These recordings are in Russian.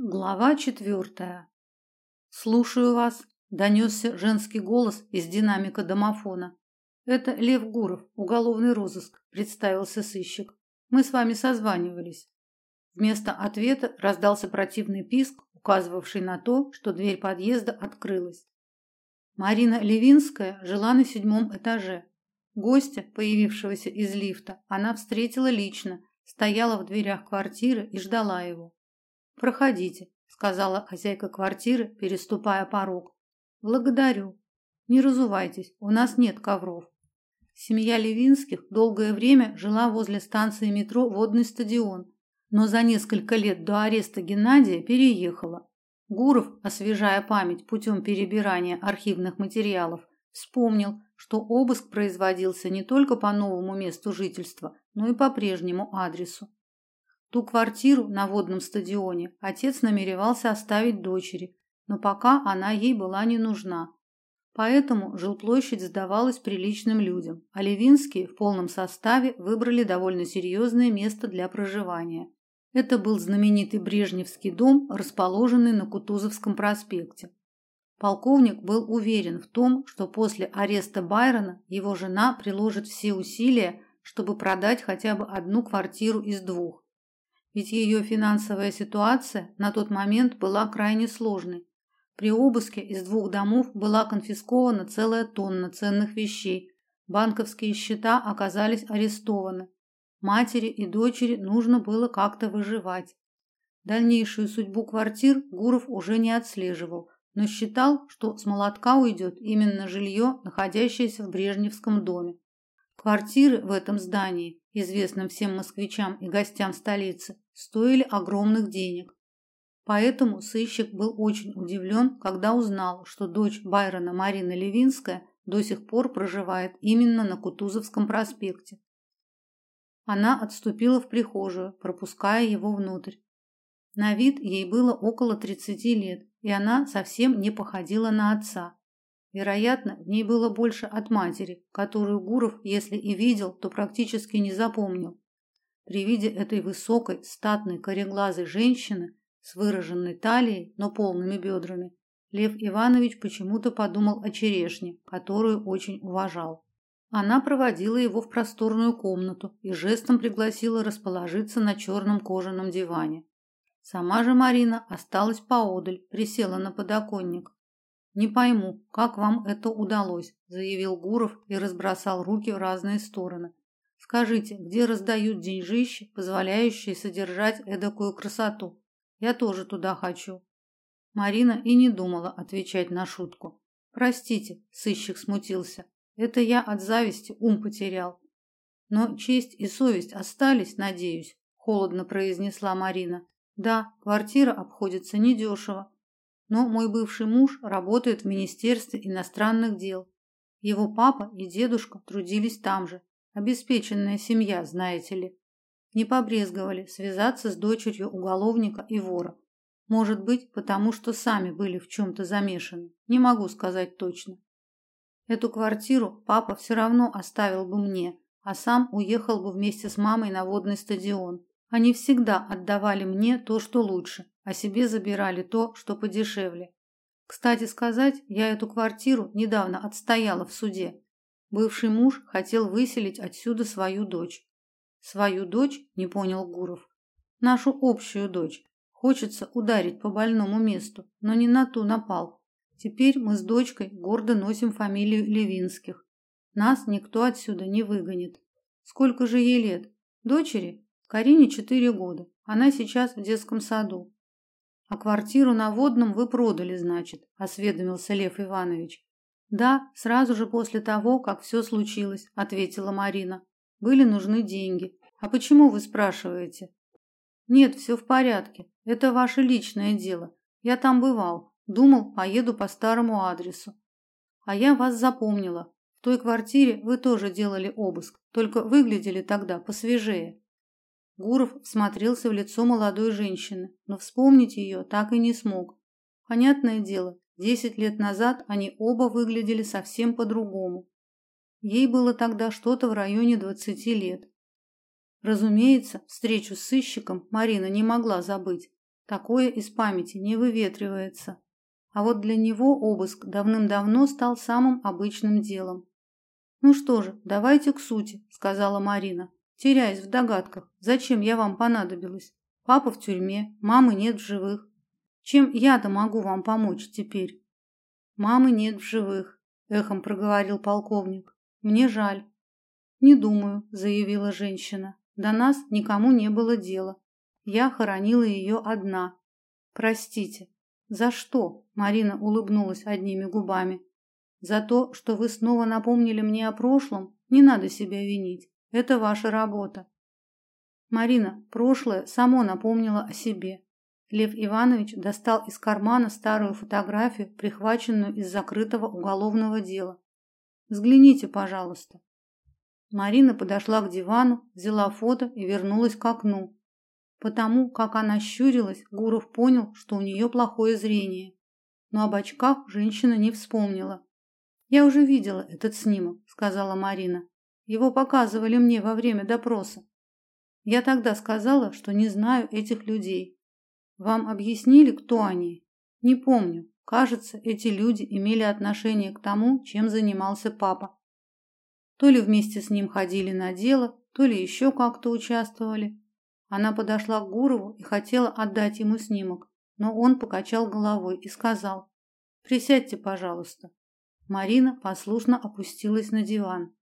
Глава четвертая. Слушаю вас, донесся женский голос из динамика домофона. Это Лев Гуров, уголовный розыск, представился сыщик. Мы с вами созванивались. Вместо ответа раздался противный писк, указывавший на то, что дверь подъезда открылась. Марина Левинская жила на седьмом этаже. Гостя, появившегося из лифта, она встретила лично, стояла в дверях квартиры и ждала его. Проходите, сказала хозяйка квартиры, переступая порог. Благодарю. Не разувайтесь, у нас нет ковров. Семья Левинских долгое время жила возле станции метро Водный стадион, но за несколько лет до ареста Геннадия переехала. Гуров, освежая память путем перебирания архивных материалов, вспомнил, что обыск производился не только по новому месту жительства, но и по прежнему адресу. Ту квартиру на водном стадионе отец намеревался оставить дочери, но пока она ей была не нужна. Поэтому жилплощадь сдавалась приличным людям, а Левинские в полном составе выбрали довольно серьезное место для проживания. Это был знаменитый Брежневский дом, расположенный на Кутузовском проспекте. Полковник был уверен в том, что после ареста Байрона его жена приложит все усилия, чтобы продать хотя бы одну квартиру из двух ведь ее финансовая ситуация на тот момент была крайне сложной. При обыске из двух домов была конфискована целая тонна ценных вещей. Банковские счета оказались арестованы. Матери и дочери нужно было как-то выживать. Дальнейшую судьбу квартир Гуров уже не отслеживал, но считал, что с молотка уйдет именно жилье, находящееся в Брежневском доме. Квартиры в этом здании, известном всем москвичам и гостям столицы, стоили огромных денег. Поэтому сыщик был очень удивлен, когда узнал, что дочь Байрона Марина Левинская до сих пор проживает именно на Кутузовском проспекте. Она отступила в прихожую, пропуская его внутрь. На вид ей было около 30 лет, и она совсем не походила на отца. Вероятно, в ней было больше от матери, которую Гуров, если и видел, то практически не запомнил. При виде этой высокой, статной, кореглазой женщины с выраженной талией, но полными бедрами, Лев Иванович почему-то подумал о черешне, которую очень уважал. Она проводила его в просторную комнату и жестом пригласила расположиться на черном кожаном диване. Сама же Марина осталась поодаль, присела на подоконник. Не пойму, как вам это удалось, заявил Гуров и разбросал руки в разные стороны. Скажите, где раздают деньжищи, позволяющие содержать эдакую красоту? Я тоже туда хочу. Марина и не думала отвечать на шутку. Простите, сыщик смутился. Это я от зависти ум потерял. Но честь и совесть остались, надеюсь, холодно произнесла Марина. Да, квартира обходится недешево, но мой бывший муж работает в Министерстве иностранных дел. Его папа и дедушка трудились там же. Обеспеченная семья, знаете ли. Не побрезговали связаться с дочерью уголовника и вора. Может быть, потому что сами были в чем то замешаны. Не могу сказать точно. Эту квартиру папа все равно оставил бы мне, а сам уехал бы вместе с мамой на водный стадион. Они всегда отдавали мне то, что лучше, а себе забирали то, что подешевле. Кстати сказать, я эту квартиру недавно отстояла в суде. Бывший муж хотел выселить отсюда свою дочь. Свою дочь, не понял Гуров. Нашу общую дочь. Хочется ударить по больному месту, но не на ту напал. Теперь мы с дочкой гордо носим фамилию Левинских. Нас никто отсюда не выгонит. Сколько же ей лет? Дочери? Карине четыре года. Она сейчас в детском саду. А квартиру на Водном вы продали, значит, осведомился Лев Иванович. Да, сразу же после того, как все случилось, ответила Марина. Были нужны деньги. А почему вы спрашиваете? Нет, все в порядке. Это ваше личное дело. Я там бывал. Думал, поеду по старому адресу. А я вас запомнила. В той квартире вы тоже делали обыск, только выглядели тогда посвежее. Гуров смотрелся в лицо молодой женщины, но вспомнить ее так и не смог. Понятное дело, десять лет назад они оба выглядели совсем по-другому. Ей было тогда что-то в районе двадцати лет. Разумеется, встречу с сыщиком Марина не могла забыть. Такое из памяти не выветривается. А вот для него обыск давным-давно стал самым обычным делом. Ну что же, давайте к сути, сказала Марина, теряясь в догадках, зачем я вам понадобилась. Папа в тюрьме, мамы нет в живых. Чем я-то могу вам помочь теперь? Мамы нет в живых, эхом проговорил полковник. Мне жаль. Не думаю, заявила женщина. До нас никому не было дела. Я хоронила ее одна. Простите. За что? Марина улыбнулась одними губами. За то, что вы снова напомнили мне о прошлом, не надо себя винить. Это ваша работа. Марина, прошлое само напомнило о себе. Лев Иванович достал из кармана старую фотографию, прихваченную из закрытого уголовного дела. Взгляните, пожалуйста. Марина подошла к дивану, взяла фото и вернулась к окну. Потому как она щурилась, Гуров понял, что у нее плохое зрение. Но об очках женщина не вспомнила. Я уже видела этот снимок, сказала Марина. Его показывали мне во время допроса. Я тогда сказала, что не знаю этих людей. Вам объяснили, кто они? Не помню. Кажется, эти люди имели отношение к тому, чем занимался папа. То ли вместе с ним ходили на дело, то ли еще как-то участвовали. Она подошла к Гурову и хотела отдать ему снимок, но он покачал головой и сказал: "Присядьте, пожалуйста". Марина послушно опустилась на диван.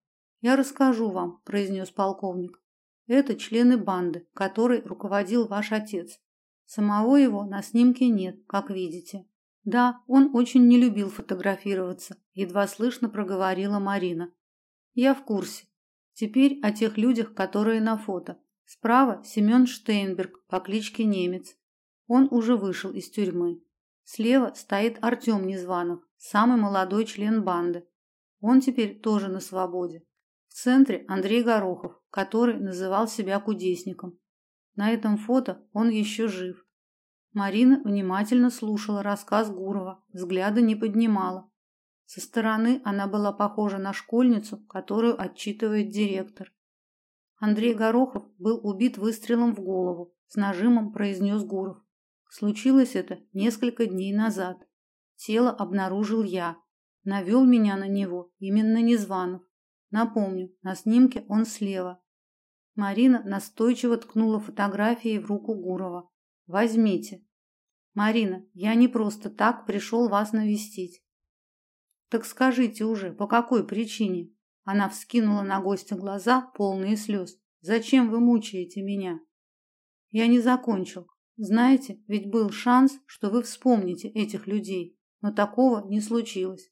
"Я расскажу вам", произнес полковник. "Это члены банды, которой руководил ваш отец. Самого его на снимке нет, как видите. Да, он очень не любил фотографироваться, едва слышно проговорила Марина. Я в курсе. Теперь о тех людях, которые на фото. Справа Семен Штейнберг по кличке Немец. Он уже вышел из тюрьмы. Слева стоит Артем Незванов, самый молодой член банды. Он теперь тоже на свободе. В центре Андрей Горохов, который называл себя кудесником. На этом фото он еще жив. Марина внимательно слушала рассказ Гурова, взгляда не поднимала. Со стороны она была похожа на школьницу, которую отчитывает директор. Андрей Горохов был убит выстрелом в голову, с нажимом произнес Гуров. Случилось это несколько дней назад. Тело обнаружил я. Навел меня на него именно Незванов. Напомню, на снимке он слева. Марина настойчиво ткнула фотографией в руку Гурова. Возьмите. Марина, я не просто так пришел вас навестить. Так скажите уже, по какой причине? Она вскинула на гостя глаза, полные слез. Зачем вы мучаете меня? Я не закончил. Знаете, ведь был шанс, что вы вспомните этих людей, но такого не случилось.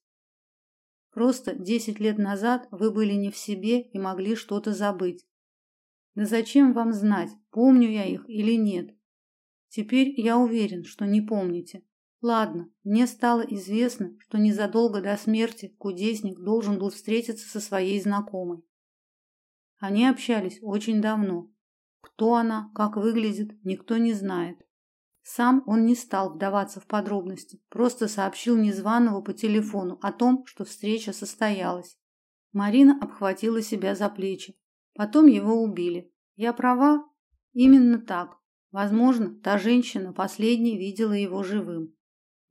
Просто десять лет назад вы были не в себе и могли что-то забыть. Да зачем вам знать, помню я их или нет? Теперь я уверен, что не помните. Ладно, мне стало известно, что незадолго до смерти кудесник должен был встретиться со своей знакомой. Они общались очень давно. Кто она, как выглядит, никто не знает. Сам он не стал вдаваться в подробности, просто сообщил незваного по телефону о том, что встреча состоялась. Марина обхватила себя за плечи. Потом его убили. Я права? Именно так. Возможно, та женщина последней видела его живым.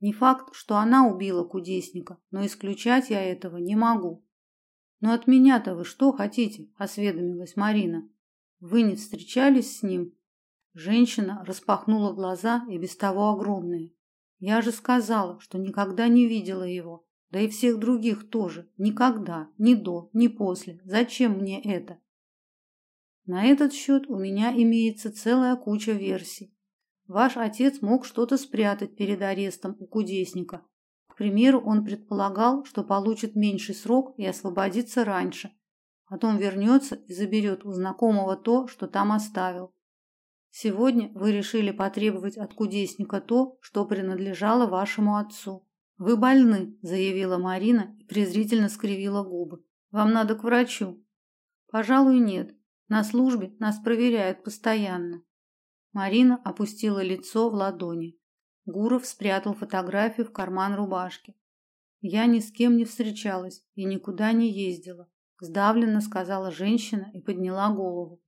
Не факт, что она убила кудесника, но исключать я этого не могу. Но от меня-то вы что хотите? осведомилась Марина. Вы не встречались с ним? Женщина распахнула глаза и без того огромные. Я же сказала, что никогда не видела его, да и всех других тоже, никогда, ни до, ни после. Зачем мне это? На этот счет у меня имеется целая куча версий. Ваш отец мог что-то спрятать перед арестом у кудесника. К примеру, он предполагал, что получит меньший срок и освободится раньше. Потом вернется и заберет у знакомого то, что там оставил. Сегодня вы решили потребовать от кудесника то, что принадлежало вашему отцу. Вы больны, заявила Марина и презрительно скривила губы. Вам надо к врачу. Пожалуй, нет. На службе нас проверяют постоянно. Марина опустила лицо в ладони. Гуров спрятал фотографию в карман рубашки. Я ни с кем не встречалась и никуда не ездила, сдавленно сказала женщина и подняла голову.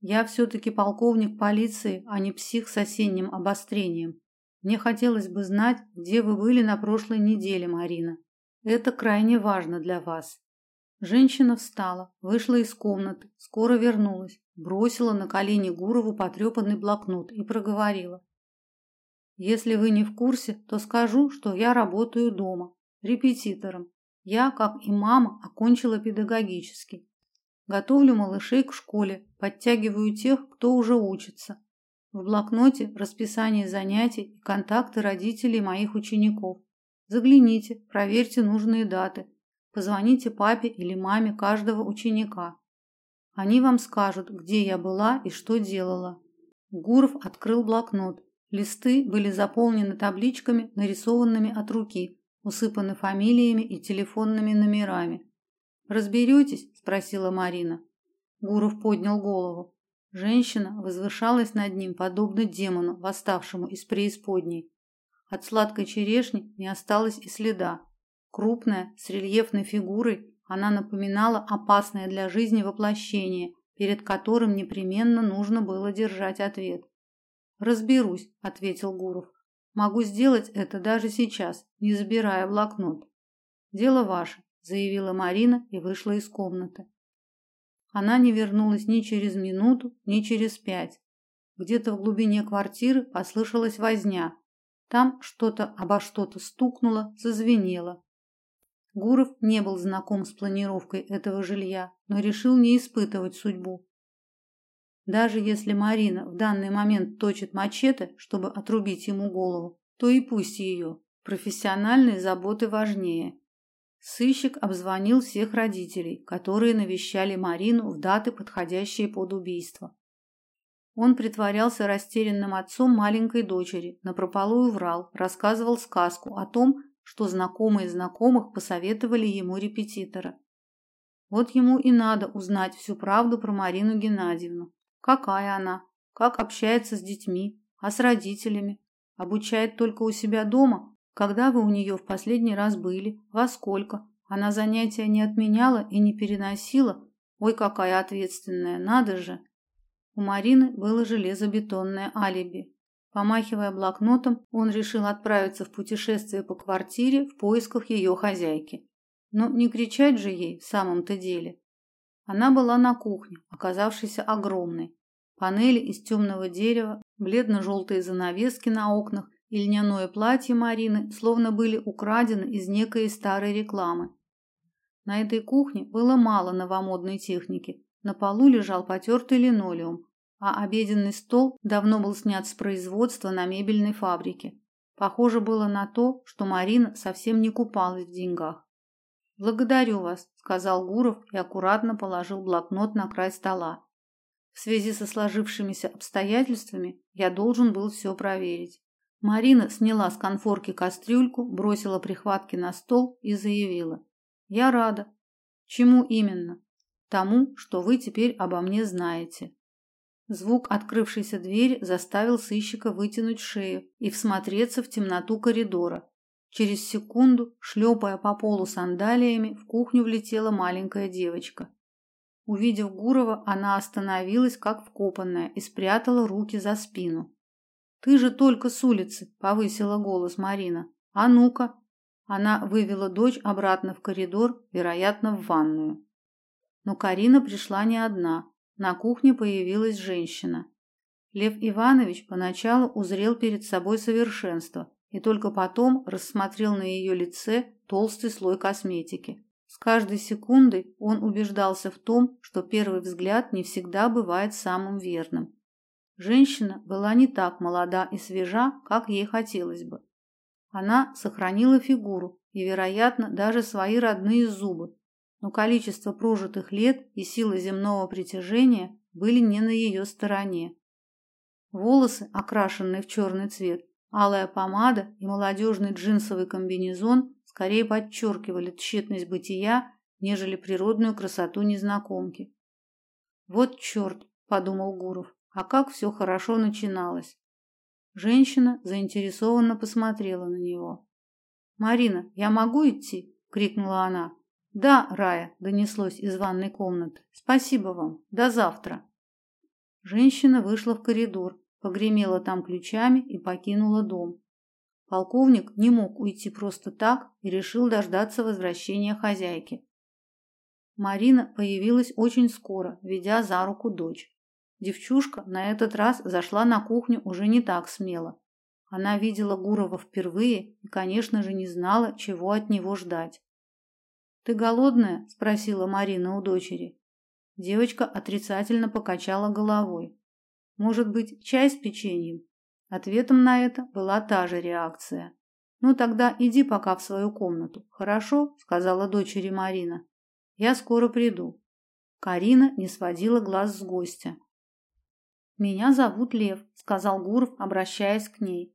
Я все-таки полковник полиции, а не псих с осенним обострением. Мне хотелось бы знать, где вы были на прошлой неделе, Марина. Это крайне важно для вас. Женщина встала, вышла из комнаты, скоро вернулась, бросила на колени Гурову потрепанный блокнот и проговорила: "Если вы не в курсе, то скажу, что я работаю дома, репетитором. Я, как и мама, окончила педагогический. Готовлю малышей к школе, подтягиваю тех, кто уже учится. В блокноте расписание занятий и контакты родителей моих учеников. Загляните, проверьте нужные даты. Позвоните папе или маме каждого ученика. Они вам скажут, где я была и что делала. Гуров открыл блокнот. Листы были заполнены табличками, нарисованными от руки, усыпаны фамилиями и телефонными номерами. Разберетесь? спросила Марина. Гуров поднял голову. Женщина возвышалась над ним, подобно демону, восставшему из преисподней. От сладкой черешни не осталось и следа. Крупная, с рельефной фигурой, она напоминала опасное для жизни воплощение, перед которым непременно нужно было держать ответ. "Разберусь", ответил Гуров. "Могу сделать это даже сейчас, не забирая блокнот". "Дело ваше", заявила Марина и вышла из комнаты. Она не вернулась ни через минуту, ни через пять. Где-то в глубине квартиры послышалась возня. Там что-то обо что-то стукнуло, зазвенело. Гуров не был знаком с планировкой этого жилья, но решил не испытывать судьбу. Даже если Марина в данный момент точит мачете, чтобы отрубить ему голову, то и пусть ее. Профессиональные заботы важнее. Сыщик обзвонил всех родителей, которые навещали Марину в даты, подходящие под убийство. Он притворялся растерянным отцом маленькой дочери, напропалую врал, рассказывал сказку о том, что знакомые знакомых посоветовали ему репетитора. Вот ему и надо узнать всю правду про Марину Геннадьевну. Какая она, как общается с детьми, а с родителями, обучает только у себя дома, когда вы у нее в последний раз были, во сколько. Она занятия не отменяла и не переносила. Ой, какая ответственная, надо же. У Марины было железобетонное алиби. Помахивая блокнотом, он решил отправиться в путешествие по квартире в поисках ее хозяйки. Но не кричать же ей в самом-то деле. Она была на кухне, оказавшейся огромной. Панели из темного дерева, бледно-желтые занавески на окнах и льняное платье Марины словно были украдены из некой старой рекламы. На этой кухне было мало новомодной техники. На полу лежал потертый линолеум, а обеденный стол давно был снят с производства на мебельной фабрике. Похоже было на то, что Марина совсем не купалась в деньгах. "Благодарю вас", сказал Гуров и аккуратно положил блокнот на край стола. В связи со сложившимися обстоятельствами я должен был все проверить. Марина сняла с конфорки кастрюльку, бросила прихватки на стол и заявила: "Я рада. Чему именно? Тому, что вы теперь обо мне знаете. Звук открывшейся двери заставил сыщика вытянуть шею и всмотреться в темноту коридора. Через секунду, шлепая по полу сандалиями, в кухню влетела маленькая девочка. Увидев Гурова, она остановилась как вкопанная и спрятала руки за спину. Ты же только с улицы, повысила голос Марина. А ну-ка. Она вывела дочь обратно в коридор, вероятно, в ванную. Но Карина пришла не одна. На кухне появилась женщина. Лев Иванович поначалу узрел перед собой совершенство и только потом рассмотрел на ее лице толстый слой косметики. С каждой секундой он убеждался в том, что первый взгляд не всегда бывает самым верным. Женщина была не так молода и свежа, как ей хотелось бы. Она сохранила фигуру и, вероятно, даже свои родные зубы, но количество прожитых лет и сила земного притяжения были не на ее стороне. Волосы, окрашенные в черный цвет, алая помада и молодежный джинсовый комбинезон скорее подчеркивали тщетность бытия, нежели природную красоту незнакомки. Вот черт, подумал Гуров. А как все хорошо начиналось. Женщина заинтересованно посмотрела на него. "Марина, я могу идти?" крикнула она. "Да, Рая", донеслось из ванной комнаты. "Спасибо вам. До завтра". Женщина вышла в коридор, погремела там ключами и покинула дом. Полковник не мог уйти просто так и решил дождаться возвращения хозяйки. Марина появилась очень скоро, ведя за руку дочь. Девчушка на этот раз зашла на кухню уже не так смело. Она видела Гурова впервые и, конечно же, не знала, чего от него ждать. «Ты голодная?» – спросила Марина у дочери. Девочка отрицательно покачала головой. «Может быть, чай с печеньем?» Ответом на это была та же реакция. «Ну тогда иди пока в свою комнату, хорошо?» – сказала дочери Марина. «Я скоро приду». Карина не сводила глаз с гостя. «Меня зовут Лев», – сказал Гуров, обращаясь к ней.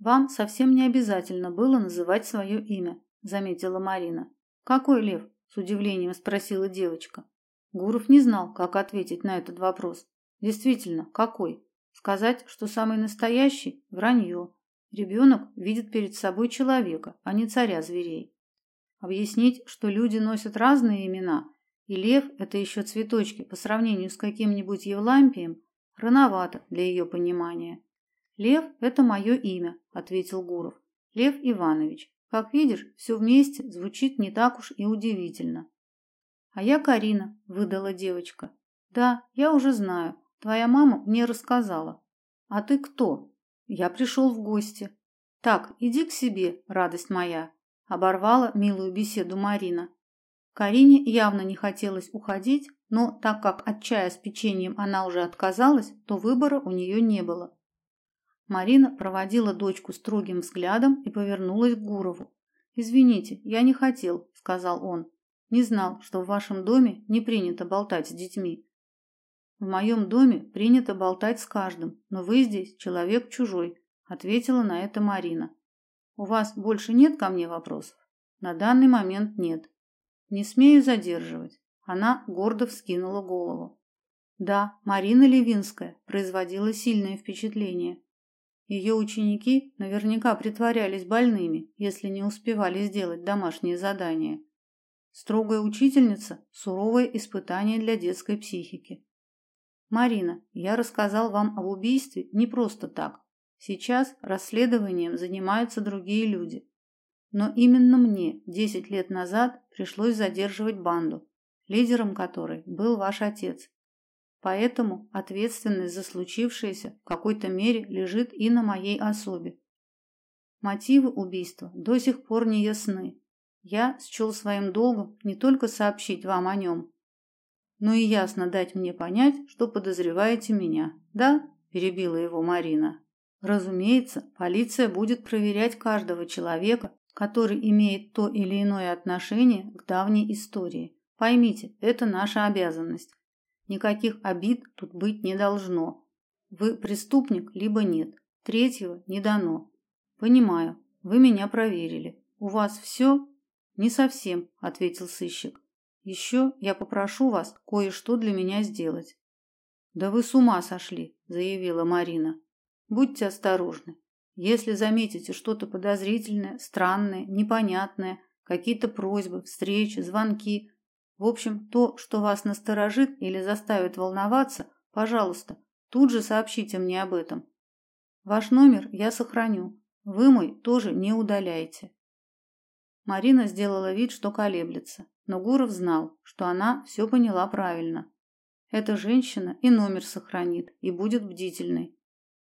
«Вам совсем не обязательно было называть свое имя», – заметила Марина. «Какой Лев?» – с удивлением спросила девочка. Гуров не знал, как ответить на этот вопрос. Действительно, какой? Сказать, что самый настоящий – вранье. Ребенок видит перед собой человека, а не царя зверей. Объяснить, что люди носят разные имена, и лев – это еще цветочки по сравнению с каким-нибудь Евлампием, рановато для ее понимания. «Лев – это мое имя», – ответил Гуров. «Лев Иванович. Как видишь, все вместе звучит не так уж и удивительно». «А я Карина», – выдала девочка. «Да, я уже знаю. Твоя мама мне рассказала. А ты кто? Я пришел в гости. Так, иди к себе, радость моя, оборвала милую беседу Марина. Карине явно не хотелось уходить, но так как от чая с печеньем она уже отказалась, то выбора у нее не было. Марина проводила дочку строгим взглядом и повернулась к Гурову. «Извините, я не хотел», — сказал он. «Не знал, что в вашем доме не принято болтать с детьми. В моем доме принято болтать с каждым, но вы здесь человек чужой, ответила на это Марина. У вас больше нет ко мне вопросов? На данный момент нет. Не смею задерживать. Она гордо вскинула голову. Да, Марина Левинская производила сильное впечатление. Ее ученики наверняка притворялись больными, если не успевали сделать домашние задания. Строгая учительница – суровое испытание для детской психики. Марина, я рассказал вам об убийстве не просто так. Сейчас расследованием занимаются другие люди. Но именно мне 10 лет назад пришлось задерживать банду, лидером которой был ваш отец. Поэтому ответственность за случившееся в какой-то мере лежит и на моей особе. Мотивы убийства до сих пор не ясны. Я счел своим долгом не только сообщить вам о нем, но и ясно дать мне понять, что подозреваете меня. Да? перебила его Марина. Разумеется, полиция будет проверять каждого человека, который имеет то или иное отношение к давней истории. Поймите, это наша обязанность. Никаких обид тут быть не должно. Вы преступник либо нет. Третьего не дано. Понимаю. Вы меня проверили. У вас все? Не совсем, ответил сыщик. Еще я попрошу вас кое-что для меня сделать. Да вы с ума сошли, заявила Марина. Будьте осторожны. Если заметите что-то подозрительное, странное, непонятное, какие-то просьбы, встречи, звонки, в общем, то, что вас насторожит или заставит волноваться, пожалуйста, тут же сообщите мне об этом. Ваш номер я сохраню. Вы мой тоже не удаляйте. Марина сделала вид, что колеблется, но Гуров знал, что она все поняла правильно. Эта женщина и номер сохранит, и будет бдительной.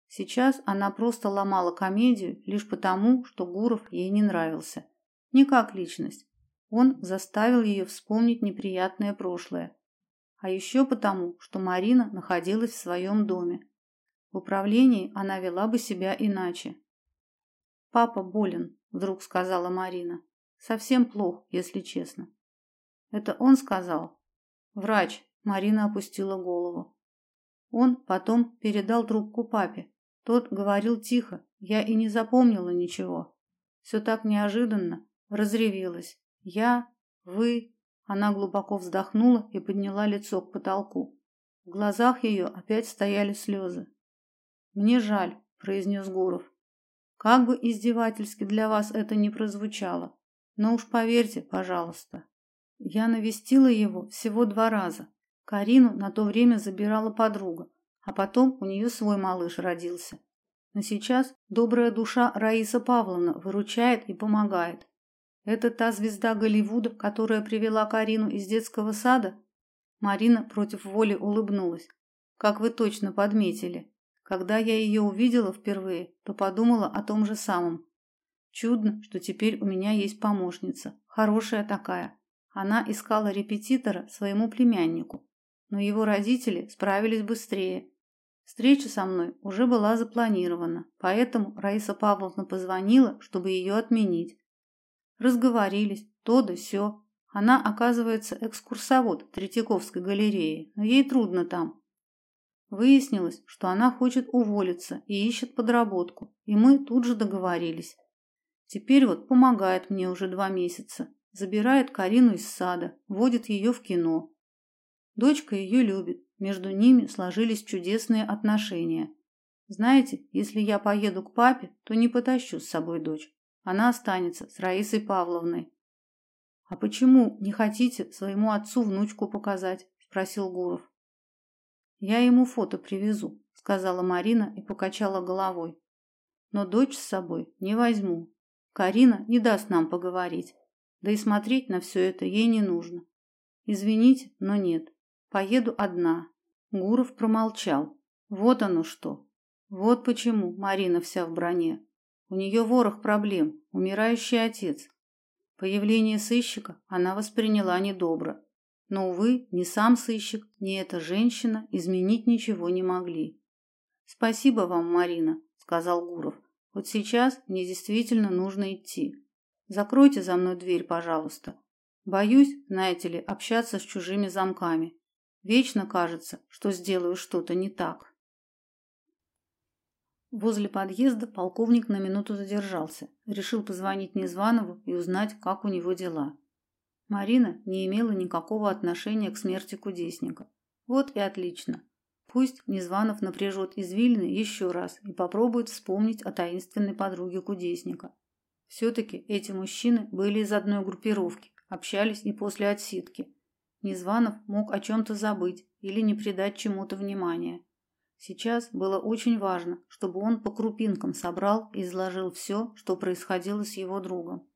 Сейчас она просто ломала комедию лишь потому, что Гуров ей не нравился. Не как личность. Он заставил ее вспомнить неприятное прошлое. А еще потому, что Марина находилась в своем доме. В управлении она вела бы себя иначе. «Папа болен», – вдруг сказала Марина. Совсем плохо, если честно. Это он сказал. Врач. Марина опустила голову. Он потом передал трубку папе. Тот говорил тихо. Я и не запомнила ничего. Все так неожиданно. Разревелась. Я, вы. Она глубоко вздохнула и подняла лицо к потолку. В глазах ее опять стояли слезы. Мне жаль, произнес Гуров. Как бы издевательски для вас это ни прозвучало, но уж поверьте, пожалуйста, я навестила его всего два раза. Карину на то время забирала подруга. А потом у нее свой малыш родился. Но сейчас добрая душа Раиса Павловна выручает и помогает. Это та звезда Голливуда, которая привела Карину из детского сада? Марина против воли улыбнулась. Как вы точно подметили. Когда я ее увидела впервые, то подумала о том же самом. Чудно, что теперь у меня есть помощница, хорошая такая. Она искала репетитора своему племяннику, но его родители справились быстрее. Встреча со мной уже была запланирована, поэтому Раиса Павловна позвонила, чтобы ее отменить. Разговорились, то да сё. Она, оказывается, экскурсовод Третьяковской галереи, но ей трудно там. Выяснилось, что она хочет уволиться и ищет подработку, и мы тут же договорились. Теперь вот помогает мне уже два месяца, забирает Карину из сада, водит ее в кино. Дочка ее любит, между ними сложились чудесные отношения. Знаете, если я поеду к папе, то не потащу с собой дочь. Она останется с Раисой Павловной. А почему не хотите своему отцу внучку показать? спросил Гуров. Я ему фото привезу, сказала Марина и покачала головой. Но дочь с собой не возьму. Карина не даст нам поговорить. Да и смотреть на все это ей не нужно. Извините, но нет. Поеду одна. Гуров промолчал. Вот оно что. Вот почему Марина вся в броне. У нее ворох проблем, умирающий отец. Появление сыщика она восприняла недобро. Но, увы, ни сам сыщик, ни эта женщина изменить ничего не могли. «Спасибо вам, Марина», — сказал Гуров. «Вот сейчас мне действительно нужно идти. Закройте за мной дверь, пожалуйста. Боюсь, знаете ли, общаться с чужими замками. Вечно кажется, что сделаю что-то не так. Возле подъезда полковник на минуту задержался, решил позвонить Незванову и узнать, как у него дела. Марина не имела никакого отношения к смерти кудесника. Вот и отлично. Пусть Незванов напряжет извилины еще раз и попробует вспомнить о таинственной подруге кудесника. Все-таки эти мужчины были из одной группировки, общались и после отсидки. Незванов мог о чем-то забыть или не придать чему-то внимания. Сейчас было очень важно, чтобы он по крупинкам собрал и изложил все, что происходило с его другом.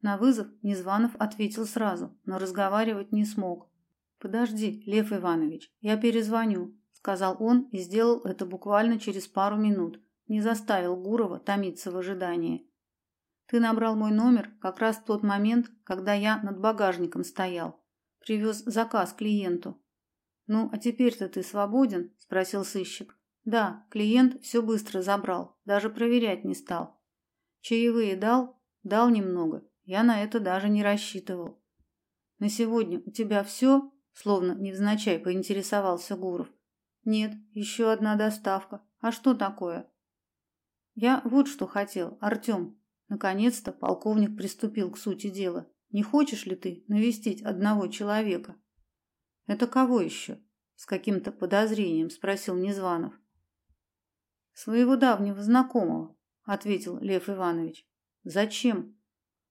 На вызов Незванов ответил сразу, но разговаривать не смог. «Подожди, Лев Иванович, я перезвоню», – сказал он и сделал это буквально через пару минут, не заставил Гурова томиться в ожидании. «Ты набрал мой номер как раз в тот момент, когда я над багажником стоял. Привез заказ клиенту. Ну, а теперь-то ты свободен? спросил сыщик. Да, клиент все быстро забрал, даже проверять не стал. Чаевые дал? Дал немного. Я на это даже не рассчитывал. На сегодня у тебя все? словно невзначай поинтересовался Гуров. Нет, еще одна доставка. А что такое? Я вот что хотел, Артем. Наконец-то полковник приступил к сути дела. Не хочешь ли ты навестить одного человека? Это кого еще? С каким-то подозрением спросил Незванов. Своего давнего знакомого, ответил Лев Иванович. Зачем?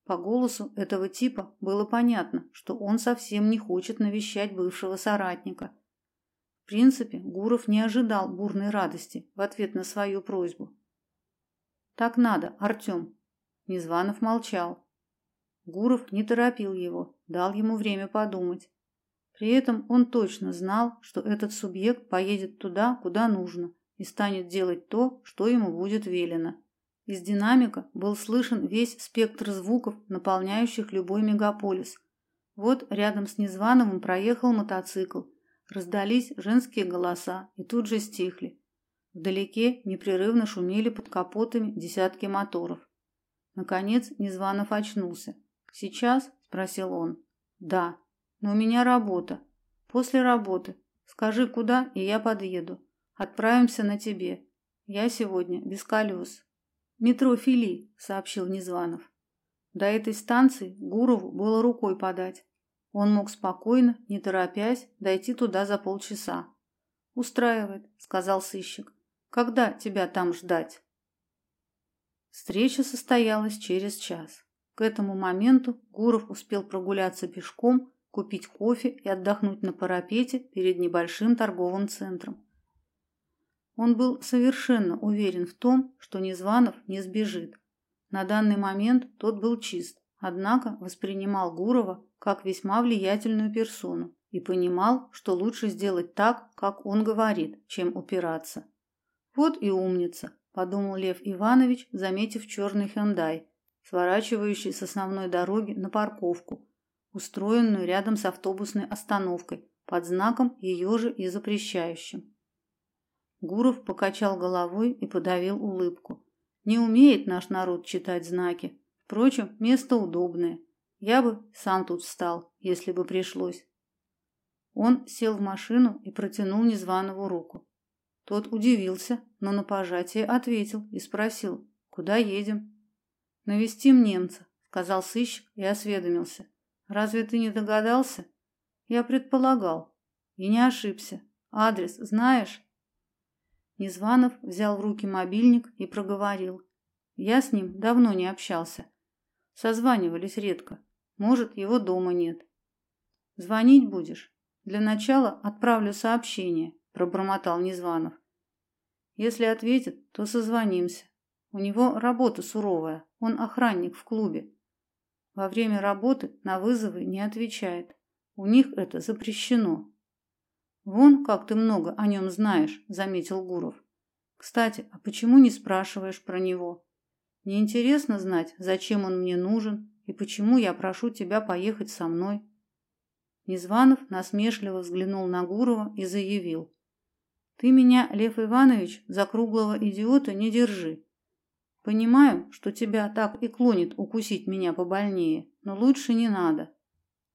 По голосу этого типа было понятно, что он совсем не хочет навещать бывшего соратника. В принципе, Гуров не ожидал бурной радости в ответ на свою просьбу. Так надо, Артем. Незванов молчал. Гуров не торопил его, дал ему время подумать. При этом он точно знал, что этот субъект поедет туда, куда нужно, и станет делать то, что ему будет велено. Из динамика был слышен весь спектр звуков, наполняющих любой мегаполис. Вот рядом с Незвановым проехал мотоцикл. Раздались женские голоса и тут же стихли. Вдалеке непрерывно шумели под капотами десятки моторов. Наконец Незванов очнулся. Сейчас? спросил он. Да. Но у меня работа. После работы. Скажи, куда, и я подъеду. Отправимся на тебе. Я сегодня без колес. Метро Фили, сообщил Незванов. До этой станции Гурову было рукой подать. Он мог спокойно, не торопясь, дойти туда за полчаса. Устраивает, сказал сыщик. Когда тебя там ждать? Встреча состоялась через час. К этому моменту Гуров успел прогуляться пешком, купить кофе и отдохнуть на парапете перед небольшим торговым центром. Он был совершенно уверен в том, что Незванов не сбежит. На данный момент тот был чист, однако воспринимал Гурова как весьма влиятельную персону и понимал, что лучше сделать так, как он говорит, чем упираться. Вот и умница, подумал Лев Иванович, заметив черный Hyundai, сворачивающий с основной дороги на парковку, устроенную рядом с автобусной остановкой под знаком ее же и запрещающим. Гуров покачал головой и подавил улыбку. Не умеет наш народ читать знаки. Впрочем, место удобное. Я бы сам тут встал, если бы пришлось. Он сел в машину и протянул незваного руку. Тот удивился, но на пожатие ответил и спросил: "Куда едем?" "Навестим немца", сказал сыщик и осведомился: "Разве ты не догадался?" "Я предполагал и не ошибся. Адрес знаешь?" Незванов взял в руки мобильник и проговорил: "Я с ним давно не общался. Созванивались редко. Может, его дома нет. Звонить будешь? Для начала отправлю сообщение", пробормотал Незванов. "Если ответит, то созвонимся. У него работа суровая, он охранник в клубе. Во время работы на вызовы не отвечает. У них это запрещено. Вон, как ты много о нем знаешь, заметил Гуров. Кстати, а почему не спрашиваешь про него? Не интересно знать, зачем он мне нужен и почему я прошу тебя поехать со мной. Незванов насмешливо взглянул на Гурова и заявил: "Ты меня, Лев Иванович, за круглого идиота не держи. Понимаю, что тебя так и клонит укусить меня побольнее, но лучше не надо".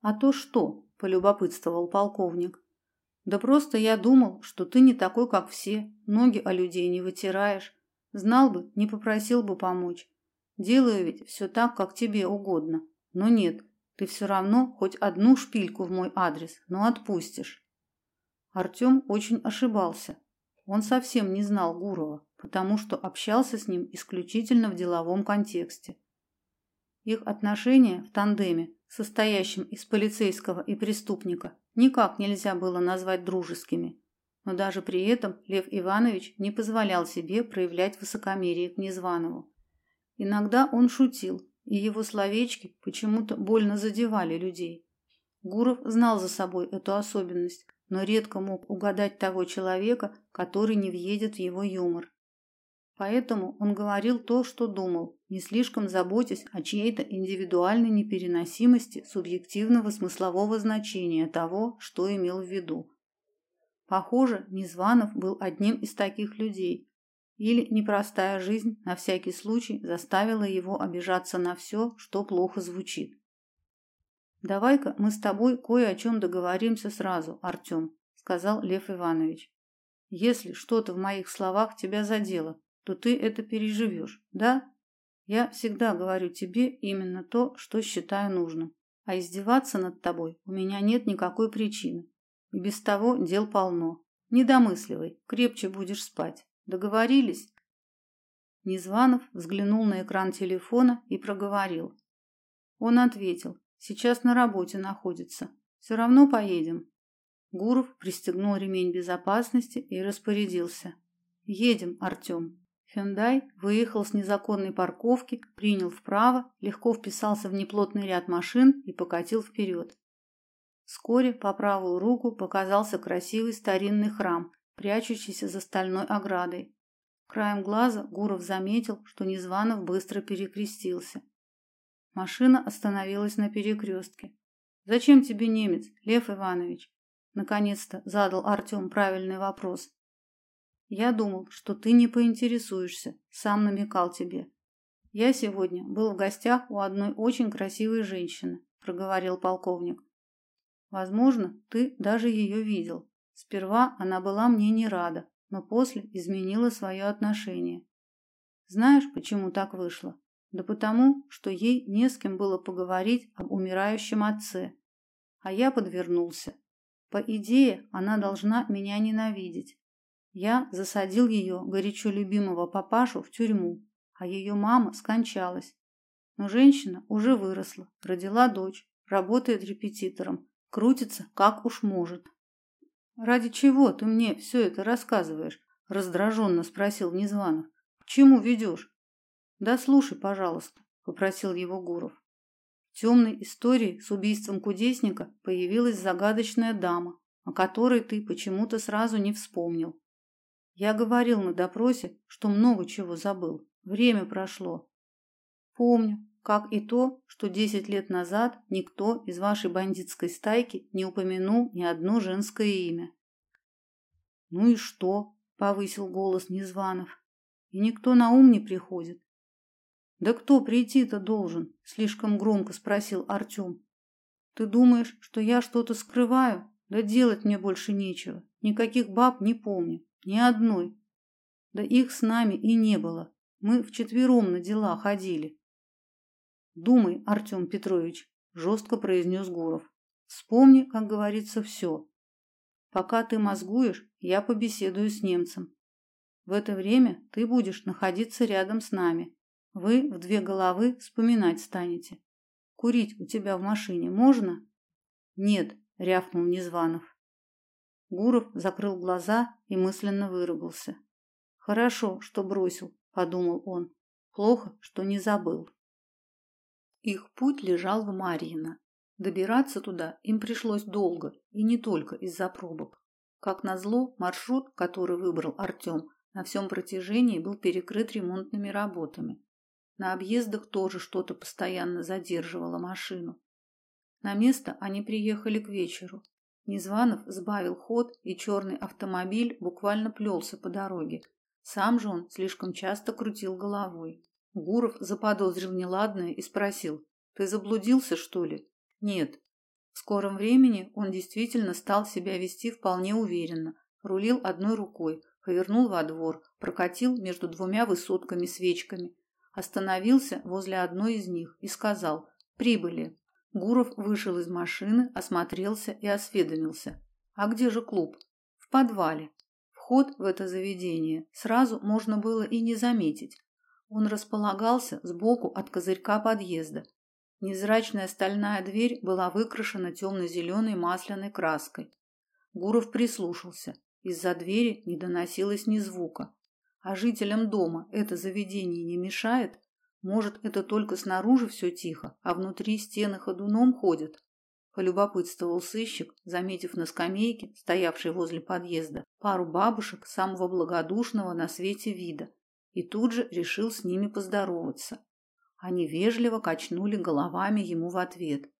"А то что?" полюбопытствовал полковник. Да просто я думал, что ты не такой, как все, ноги о людей не вытираешь. Знал бы, не попросил бы помочь. Делаю ведь все так, как тебе угодно. Но нет, ты все равно хоть одну шпильку в мой адрес, но отпустишь. Артем очень ошибался. Он совсем не знал Гурова, потому что общался с ним исключительно в деловом контексте. Их отношения в тандеме, состоящем из полицейского и преступника, никак нельзя было назвать дружескими. Но даже при этом Лев Иванович не позволял себе проявлять высокомерие к Незванову. Иногда он шутил, и его словечки почему-то больно задевали людей. Гуров знал за собой эту особенность, но редко мог угадать того человека, который не въедет в его юмор. Поэтому он говорил то, что думал, не слишком заботясь о чьей-то индивидуальной непереносимости субъективного смыслового значения того, что имел в виду. Похоже, Незванов был одним из таких людей. Или непростая жизнь на всякий случай заставила его обижаться на все, что плохо звучит. Давай-ка мы с тобой кое о чем договоримся сразу, Артем», — сказал Лев Иванович. Если что-то в моих словах тебя задело, то ты это переживешь, да? Я всегда говорю тебе именно то, что считаю нужным. А издеваться над тобой у меня нет никакой причины. И без того дел полно. Не домысливай, крепче будешь спать. Договорились? Незванов взглянул на экран телефона и проговорил. Он ответил: "Сейчас на работе находится. Все равно поедем". Гуров пристегнул ремень безопасности и распорядился: "Едем, Артем. Hyundai выехал с незаконной парковки, принял вправо, легко вписался в неплотный ряд машин и покатил вперед. Вскоре по правую руку показался красивый старинный храм, прячущийся за стальной оградой. Краем глаза Гуров заметил, что Незванов быстро перекрестился. Машина остановилась на перекрестке. «Зачем тебе немец, Лев Иванович?» Наконец-то задал Артем правильный вопрос. Я думал, что ты не поинтересуешься, сам намекал тебе. Я сегодня был в гостях у одной очень красивой женщины, проговорил полковник. Возможно, ты даже ее видел. Сперва она была мне не рада, но после изменила свое отношение. Знаешь, почему так вышло? Да потому, что ей не с кем было поговорить об умирающем отце. А я подвернулся. По идее, она должна меня ненавидеть, я засадил ее, горячо любимого папашу, в тюрьму, а ее мама скончалась. Но женщина уже выросла, родила дочь, работает репетитором, крутится как уж может. Ради чего ты мне все это рассказываешь? раздраженно спросил Незванов. К чему ведешь?» «Да слушай, пожалуйста», – попросил его Гуров. В темной истории с убийством кудесника появилась загадочная дама, о которой ты почему-то сразу не вспомнил. Я говорил на допросе, что много чего забыл. Время прошло. Помню, как и то, что десять лет назад никто из вашей бандитской стайки не упомянул ни одно женское имя. Ну и что? повысил голос Незванов. И никто на ум не приходит. Да кто прийти-то должен? слишком громко спросил Артем. Ты думаешь, что я что-то скрываю? Да делать мне больше нечего. Никаких баб не помню, ни одной. Да их с нами и не было. Мы вчетвером на дела ходили. Думай, Артем Петрович, жестко произнес Гуров. Вспомни, как говорится, все. Пока ты мозгуешь, я побеседую с немцем. В это время ты будешь находиться рядом с нами. Вы в две головы вспоминать станете. Курить у тебя в машине можно? Нет, рявкнул Незванов. Гуров закрыл глаза и мысленно выругался. Хорошо, что бросил, подумал он. Плохо, что не забыл. Их путь лежал в Марьино. Добираться туда им пришлось долго, и не только из-за пробок. Как назло, маршрут, который выбрал Артем, на всем протяжении был перекрыт ремонтными работами. На объездах тоже что-то постоянно задерживало машину. На место они приехали к вечеру. Незванов сбавил ход, и черный автомобиль буквально плелся по дороге. Сам же он слишком часто крутил головой. Гуров заподозрил неладное и спросил: "Ты заблудился, что ли?" "Нет". В скором времени он действительно стал себя вести вполне уверенно. Рулил одной рукой, повернул во двор, прокатил между двумя высотками свечками, остановился возле одной из них и сказал: "Прибыли". Гуров вышел из машины, осмотрелся и осведомился: "А где же клуб?" "В подвале". Вход в это заведение сразу можно было и не заметить. Он располагался сбоку от козырька подъезда. Незрачная стальная дверь была выкрашена темно-зеленой масляной краской. Гуров прислушался. Из-за двери не доносилось ни звука. А жителям дома это заведение не мешает? Может, это только снаружи все тихо, а внутри стены ходуном ходят? Полюбопытствовал сыщик, заметив на скамейке, стоявшей возле подъезда, пару бабушек самого благодушного на свете вида, и тут же решил с ними поздороваться. Они вежливо качнули головами ему в ответ.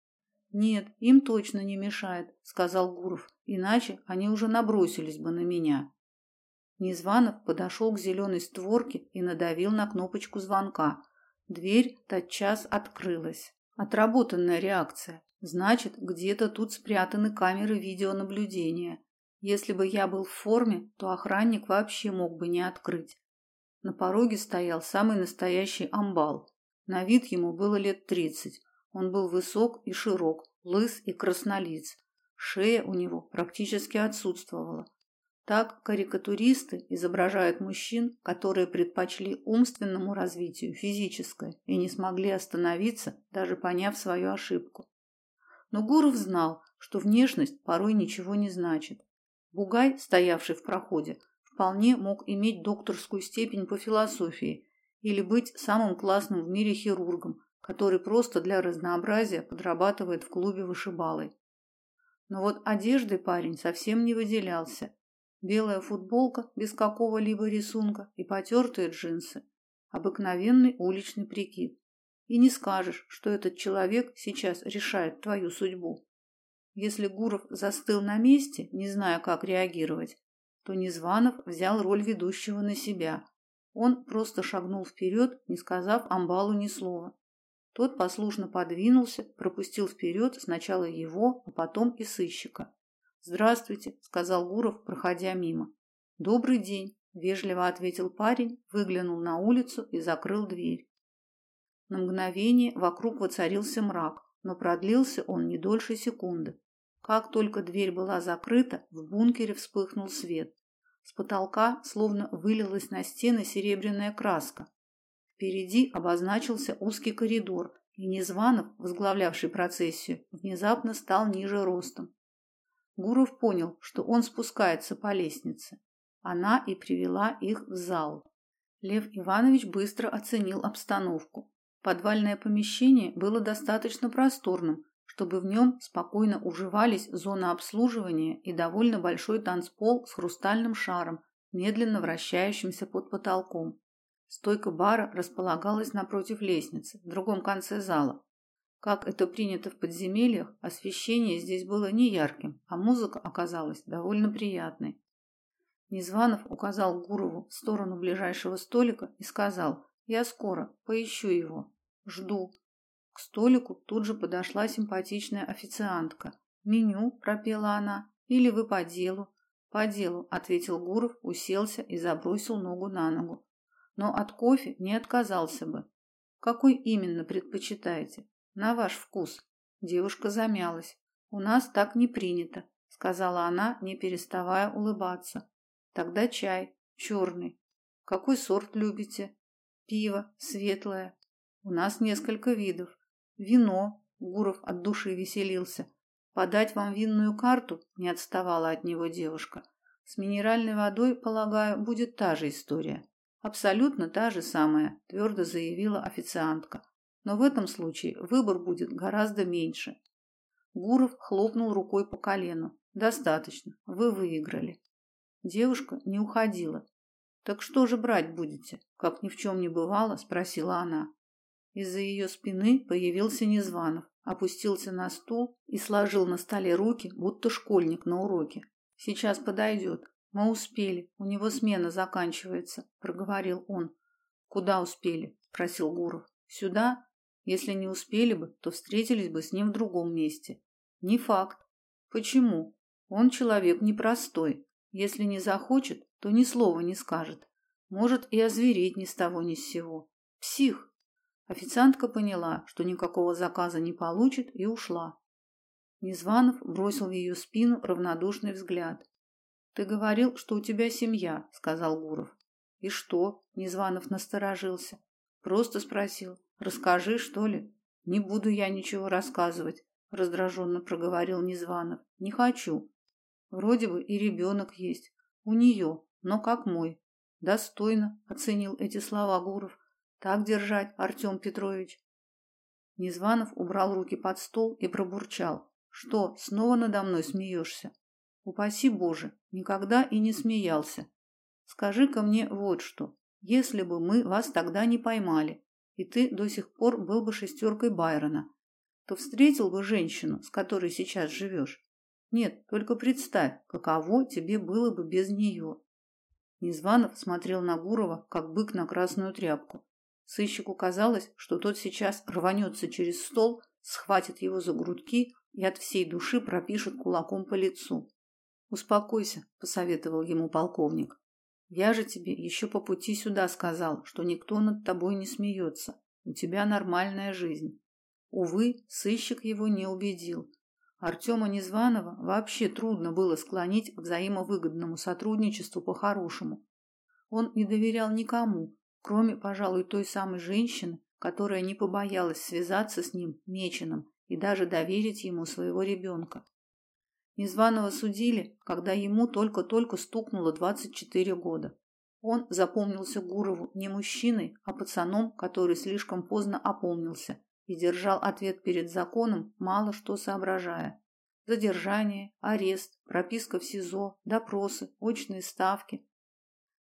Нет, им точно не мешает, сказал Гуров. Иначе они уже набросились бы на меня. Незванов подошел к зеленой створке и надавил на кнопочку звонка. Дверь тотчас открылась. Отработанная реакция. Значит, где-то тут спрятаны камеры видеонаблюдения. Если бы я был в форме, то охранник вообще мог бы не открыть. На пороге стоял самый настоящий амбал. На вид ему было лет тридцать. Он был высок и широк, лыс и краснолиц. Шея у него практически отсутствовала. Так карикатуристы изображают мужчин, которые предпочли умственному развитию физическое и не смогли остановиться, даже поняв свою ошибку. Но Гуров знал, что внешность порой ничего не значит. Бугай, стоявший в проходе, вполне мог иметь докторскую степень по философии или быть самым классным в мире хирургом, который просто для разнообразия подрабатывает в клубе вышибалой. Но вот одеждой парень совсем не выделялся, белая футболка без какого-либо рисунка и потертые джинсы. Обыкновенный уличный прикид. И не скажешь, что этот человек сейчас решает твою судьбу. Если Гуров застыл на месте, не зная, как реагировать, то Незванов взял роль ведущего на себя. Он просто шагнул вперед, не сказав Амбалу ни слова. Тот послушно подвинулся, пропустил вперед сначала его, а потом и сыщика. "Здравствуйте", сказал Гуров, проходя мимо. "Добрый день", вежливо ответил парень, выглянул на улицу и закрыл дверь. На мгновение вокруг воцарился мрак, но продлился он не дольше секунды. Как только дверь была закрыта, в бункере вспыхнул свет. С потолка словно вылилась на стены серебряная краска. Впереди обозначился узкий коридор, и Незванов, возглавлявший процессию, внезапно стал ниже ростом. Гуров понял, что он спускается по лестнице. Она и привела их в зал. Лев Иванович быстро оценил обстановку. Подвальное помещение было достаточно просторным, чтобы в нем спокойно уживались зона обслуживания и довольно большой танцпол с хрустальным шаром, медленно вращающимся под потолком. Стойка бара располагалась напротив лестницы, в другом конце зала. Как это принято в подземельях, освещение здесь было не ярким, а музыка оказалась довольно приятной. Незванов указал Гурову в сторону ближайшего столика и сказал: "Я скоро, поищу его. Жду". К столику тут же подошла симпатичная официантка. "Меню", пропела она. "Или вы по делу?" "По делу", ответил Гуров, уселся и забросил ногу на ногу. "Но от кофе не отказался бы. Какой именно предпочитаете? На ваш вкус?" Девушка замялась. "У нас так не принято", сказала она, не переставая улыбаться. Тогда чай, черный. Какой сорт любите? Пиво, светлое. У нас несколько видов. Вино. Гуров от души веселился. Подать вам винную карту? Не отставала от него девушка. С минеральной водой, полагаю, будет та же история. Абсолютно та же самая, твердо заявила официантка. Но в этом случае выбор будет гораздо меньше. Гуров хлопнул рукой по колену. Достаточно. Вы выиграли. Девушка не уходила. Так что же брать будете? Как ни в чем не бывало, спросила она. Из-за ее спины появился Незванов, опустился на стул и сложил на столе руки, будто школьник на уроке. Сейчас подойдет. Мы успели. У него смена заканчивается, проговорил он. Куда успели? спросил Гуров. Сюда? Если не успели бы, то встретились бы с ним в другом месте. Не факт. Почему? Он человек непростой. Если не захочет, то ни слова не скажет. Может и озвереть ни с того ни с сего. Псих. Официантка поняла, что никакого заказа не получит, и ушла. Незванов бросил в ее спину равнодушный взгляд. Ты говорил, что у тебя семья, сказал Гуров. И что? Незванов насторожился. Просто спросил. Расскажи, что ли? Не буду я ничего рассказывать, раздраженно проговорил Незванов. Не хочу. Вроде бы и ребенок есть. У нее, но как мой. Достойно оценил эти слова Гуров. Так держать, Артем Петрович. Незванов убрал руки под стол и пробурчал. Что, снова надо мной смеешься? Упаси Боже, никогда и не смеялся. Скажи-ка мне вот что. Если бы мы вас тогда не поймали, и ты до сих пор был бы шестеркой Байрона, то встретил бы женщину, с которой сейчас живешь? Нет, только представь, каково тебе было бы без нее. Незванов смотрел на Гурова, как бык на красную тряпку. Сыщику казалось, что тот сейчас рванется через стол, схватит его за грудки и от всей души пропишет кулаком по лицу. "Успокойся", посоветовал ему полковник. "Я же тебе еще по пути сюда сказал, что никто над тобой не смеется. У тебя нормальная жизнь". Увы, сыщик его не убедил. Артема Незваного вообще трудно было склонить к взаимовыгодному сотрудничеству по-хорошему. Он не доверял никому, кроме, пожалуй, той самой женщины, которая не побоялась связаться с ним, Меченым, и даже доверить ему своего ребенка. Незваного судили, когда ему только-только стукнуло 24 года. Он запомнился Гурову не мужчиной, а пацаном, который слишком поздно опомнился и держал ответ перед законом, мало что соображая. Задержание, арест, прописка в СИЗО, допросы, очные ставки.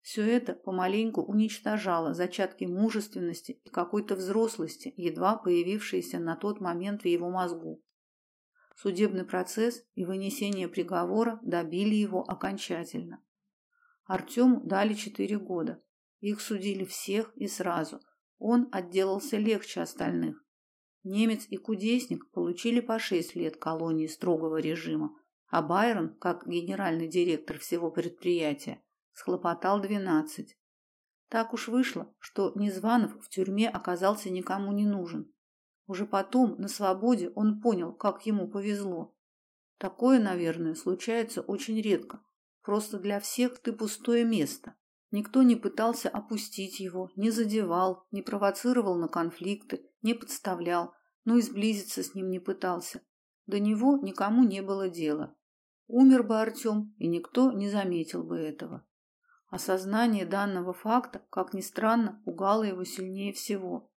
Все это помаленьку уничтожало зачатки мужественности и какой-то взрослости, едва появившиеся на тот момент в его мозгу. Судебный процесс и вынесение приговора добили его окончательно. Артему дали четыре года. Их судили всех и сразу. Он отделался легче остальных. Немец и Кудесник получили по шесть лет колонии строгого режима, а Байрон, как генеральный директор всего предприятия, схлопотал двенадцать. Так уж вышло, что Незванов в тюрьме оказался никому не нужен. Уже потом, на свободе, он понял, как ему повезло. Такое, наверное, случается очень редко. Просто для всех ты пустое место. Никто не пытался опустить его, не задевал, не провоцировал на конфликты, не подставлял, но и сблизиться с ним не пытался. До него никому не было дела. Умер бы Артем, и никто не заметил бы этого. Осознание данного факта, как ни странно, пугало его сильнее всего.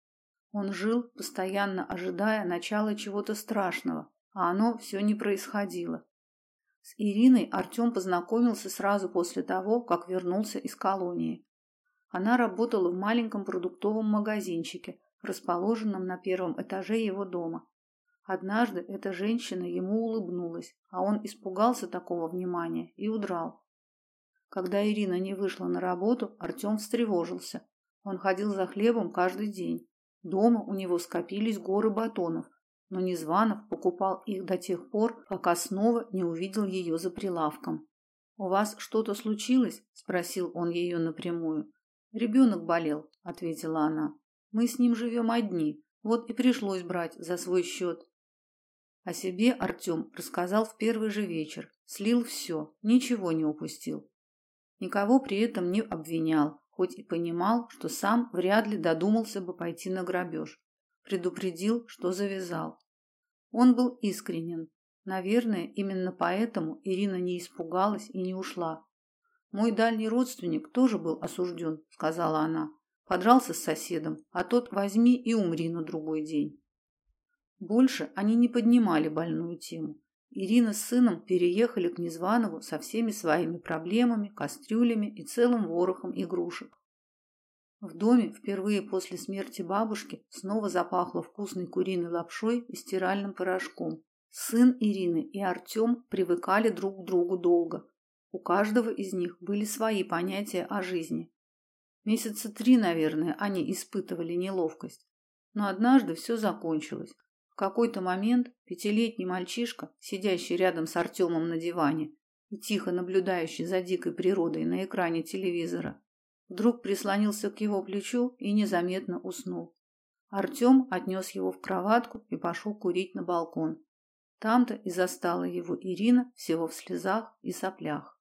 Он жил, постоянно ожидая начала чего-то страшного, а оно все не происходило. С Ириной Артем познакомился сразу после того, как вернулся из колонии. Она работала в маленьком продуктовом магазинчике, расположенном на первом этаже его дома. Однажды эта женщина ему улыбнулась, а он испугался такого внимания и удрал. Когда Ирина не вышла на работу, Артем встревожился. Он ходил за хлебом каждый день. Дома у него скопились горы батонов, но Незванов покупал их до тех пор, пока снова не увидел ее за прилавком. «У вас что-то случилось?» – спросил он ее напрямую. «Ребенок болел», – ответила она. «Мы с ним живем одни, вот и пришлось брать за свой счет». О себе Артем рассказал в первый же вечер, слил все, ничего не упустил. Никого при этом не обвинял, хоть и понимал, что сам вряд ли додумался бы пойти на грабеж. Предупредил, что завязал. Он был искренен. Наверное, именно поэтому Ирина не испугалась и не ушла. Мой дальний родственник тоже был осужден, сказала она. Подрался с соседом, а тот возьми и умри на другой день. Больше они не поднимали больную тему. Ирина с сыном переехали к Незванову со всеми своими проблемами, кастрюлями и целым ворохом игрушек. В доме впервые после смерти бабушки снова запахло вкусной куриной лапшой и стиральным порошком. Сын Ирины и Артем привыкали друг к другу долго. У каждого из них были свои понятия о жизни. Месяца три, наверное, они испытывали неловкость. Но однажды все закончилось. В какой-то момент пятилетний мальчишка, сидящий рядом с Артемом на диване и тихо наблюдающий за дикой природой на экране телевизора, вдруг прислонился к его плечу и незаметно уснул. Артем отнес его в кроватку и пошел курить на балкон. Там-то и застала его Ирина всего в слезах и соплях.